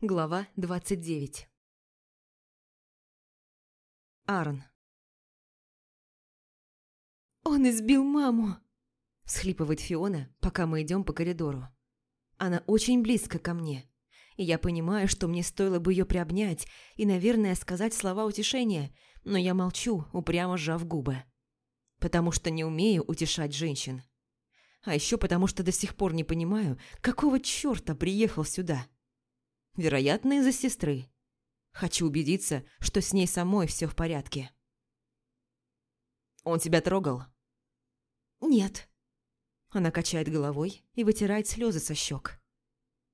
Глава 29 Аарон «Он избил маму!» – всхлипывает Фиона, пока мы идем по коридору. Она очень близко ко мне, и я понимаю, что мне стоило бы ее приобнять и, наверное, сказать слова утешения, но я молчу, упрямо сжав губы. Потому что не умею утешать женщин. А еще потому, что до сих пор не понимаю, какого черта приехал сюда. Вероятно, из-за сестры. Хочу убедиться, что с ней самой все в порядке. «Он тебя трогал?» «Нет». Она качает головой и вытирает слезы со щек.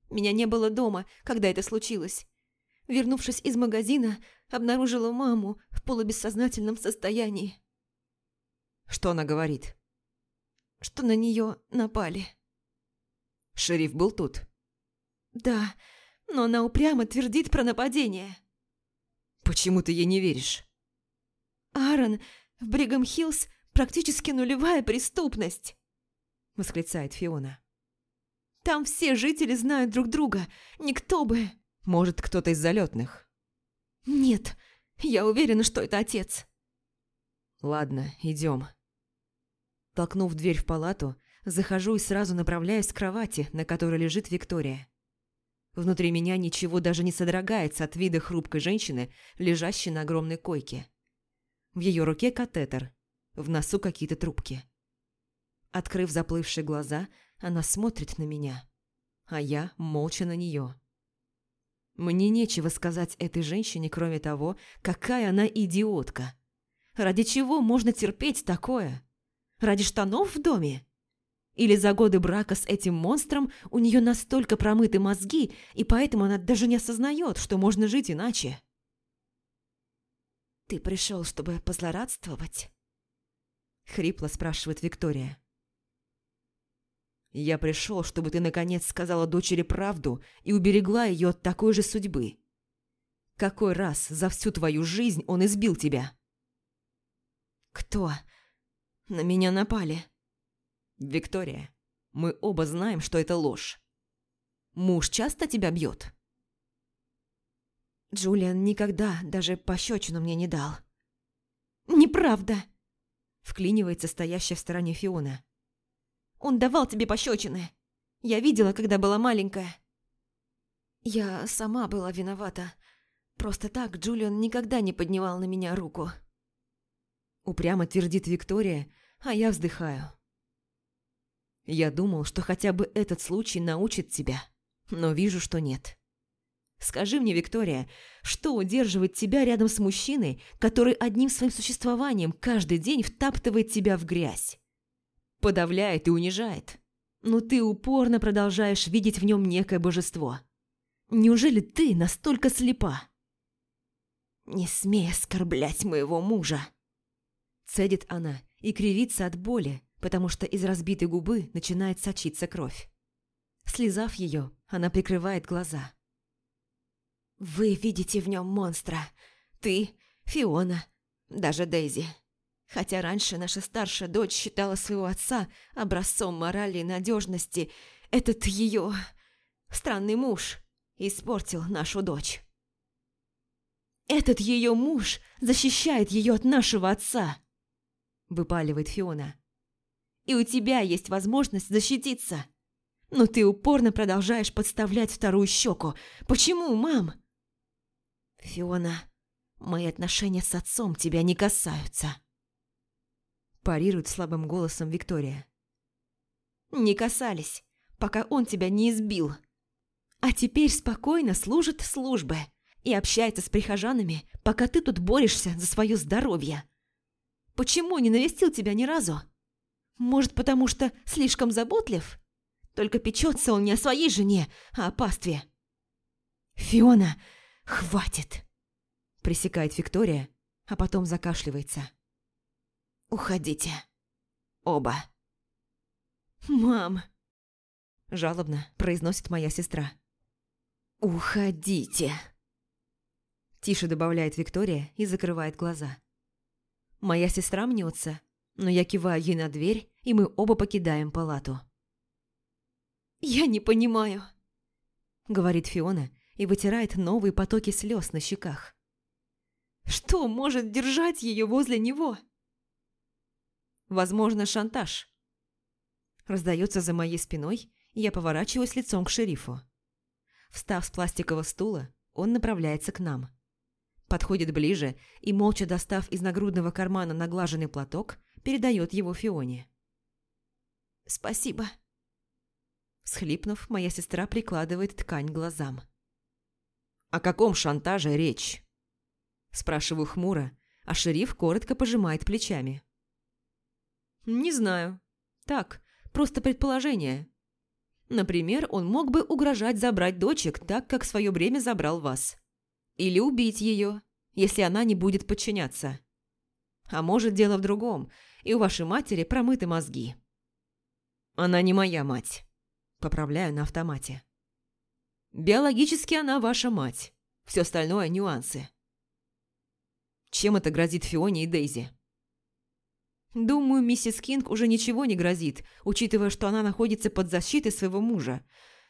«Меня не было дома, когда это случилось. Вернувшись из магазина, обнаружила маму в полубессознательном состоянии». «Что она говорит?» «Что на нее напали». «Шериф был тут?» «Да, но она упрямо твердит про нападение. Почему ты ей не веришь? Аарон, в Бригам-Хиллз практически нулевая преступность, восклицает Фиона. Там все жители знают друг друга, никто бы... Может, кто-то из залетных? Нет, я уверена, что это отец. Ладно, идем. Толкнув дверь в палату, захожу и сразу направляюсь к кровати, на которой лежит Виктория. Внутри меня ничего даже не содрогается от вида хрупкой женщины, лежащей на огромной койке. В ее руке катетер, в носу какие-то трубки. Открыв заплывшие глаза, она смотрит на меня, а я молча на нее. Мне нечего сказать этой женщине, кроме того, какая она идиотка. Ради чего можно терпеть такое? Ради штанов в доме? Или за годы брака с этим монстром у нее настолько промыты мозги, и поэтому она даже не осознает, что можно жить иначе. «Ты пришел, чтобы позлорадствовать?» Хрипло спрашивает Виктория. «Я пришел, чтобы ты наконец сказала дочери правду и уберегла ее от такой же судьбы. Какой раз за всю твою жизнь он избил тебя?» «Кто? На меня напали?» «Виктория, мы оба знаем, что это ложь. Муж часто тебя бьет?» Джулиан никогда даже пощечину мне не дал. «Неправда!» – вклинивается стоящая в стороне Фиона. «Он давал тебе пощечины. Я видела, когда была маленькая». Я сама была виновата. Просто так Джулиан никогда не поднимал на меня руку. Упрямо твердит Виктория, а я вздыхаю. Я думал, что хотя бы этот случай научит тебя, но вижу, что нет. Скажи мне, Виктория, что удерживает тебя рядом с мужчиной, который одним своим существованием каждый день втаптывает тебя в грязь? Подавляет и унижает. Но ты упорно продолжаешь видеть в нем некое божество. Неужели ты настолько слепа? «Не смей оскорблять моего мужа!» Цедит она и кривится от боли, потому что из разбитой губы начинает сочиться кровь. Слезав ее, она прикрывает глаза. «Вы видите в нем монстра. Ты, Фиона, даже Дейзи. Хотя раньше наша старшая дочь считала своего отца образцом морали и надежности, этот ее странный муж испортил нашу дочь. «Этот ее муж защищает ее от нашего отца!» – выпаливает Фиона и у тебя есть возможность защититься. Но ты упорно продолжаешь подставлять вторую щеку. Почему, мам? Фиона, мои отношения с отцом тебя не касаются. Парирует слабым голосом Виктория. Не касались, пока он тебя не избил. А теперь спокойно служит службе и общается с прихожанами, пока ты тут борешься за свое здоровье. Почему не навестил тебя ни разу? Может, потому что слишком заботлив? Только печется он не о своей жене, а о пастве. «Фиона, хватит!» Пресекает Виктория, а потом закашливается. «Уходите. Оба». «Мам!» Жалобно произносит моя сестра. «Уходите!» Тише добавляет Виктория и закрывает глаза. Моя сестра мнется, но я киваю ей на дверь, и мы оба покидаем палату. «Я не понимаю», — говорит Фиона и вытирает новые потоки слез на щеках. Что может держать ее возле него? Возможно, шантаж. Раздается за моей спиной, и я поворачиваюсь лицом к шерифу. Встав с пластикового стула, он направляется к нам. Подходит ближе и, молча достав из нагрудного кармана наглаженный платок, передает его Фионе. «Спасибо». Схлипнув, моя сестра прикладывает ткань к глазам. «О каком шантаже речь?» Спрашиваю хмуро, а шериф коротко пожимает плечами. «Не знаю. Так, просто предположение. Например, он мог бы угрожать забрать дочек так, как в свое время забрал вас. Или убить ее, если она не будет подчиняться. А может, дело в другом, и у вашей матери промыты мозги. Она не моя мать. Поправляю на автомате. Биологически она ваша мать. Все остальное – нюансы. Чем это грозит Фионе и Дейзи? Думаю, миссис Кинг уже ничего не грозит, учитывая, что она находится под защитой своего мужа.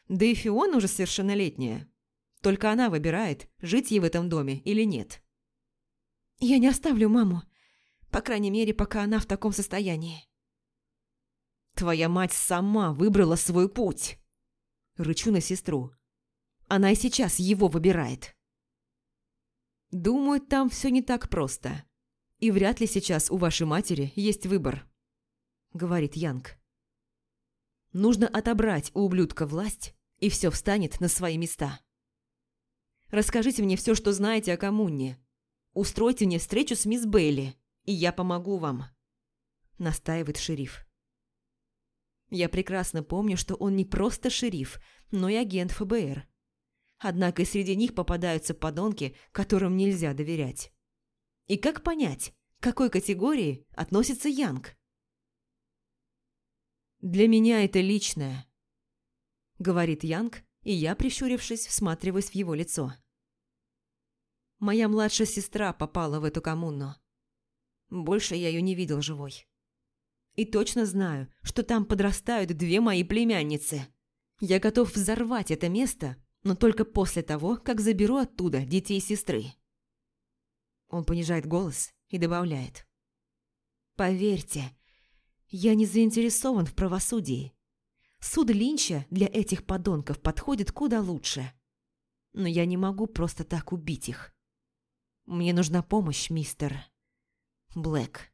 Да и Фиона уже совершеннолетняя. Только она выбирает, жить ей в этом доме или нет. «Я не оставлю маму. По крайней мере, пока она в таком состоянии». «Твоя мать сама выбрала свой путь!» Рычу на сестру. Она и сейчас его выбирает. Думаю, там все не так просто. И вряд ли сейчас у вашей матери есть выбор, говорит Янг. Нужно отобрать у ублюдка власть, и все встанет на свои места. Расскажите мне все, что знаете о коммуне. Устройте мне встречу с мисс Бейли, и я помогу вам», – настаивает шериф. Я прекрасно помню, что он не просто шериф, но и агент ФБР. Однако и среди них попадаются подонки, которым нельзя доверять. И как понять, к какой категории относится Янг? «Для меня это личное», — говорит Янг, и я, прищурившись, всматриваюсь в его лицо. Моя младшая сестра попала в эту коммуну. Больше я ее не видел живой. И точно знаю, что там подрастают две мои племянницы. Я готов взорвать это место, но только после того, как заберу оттуда детей сестры. Он понижает голос и добавляет. Поверьте, я не заинтересован в правосудии. Суд Линча для этих подонков подходит куда лучше. Но я не могу просто так убить их. Мне нужна помощь, мистер Блэк.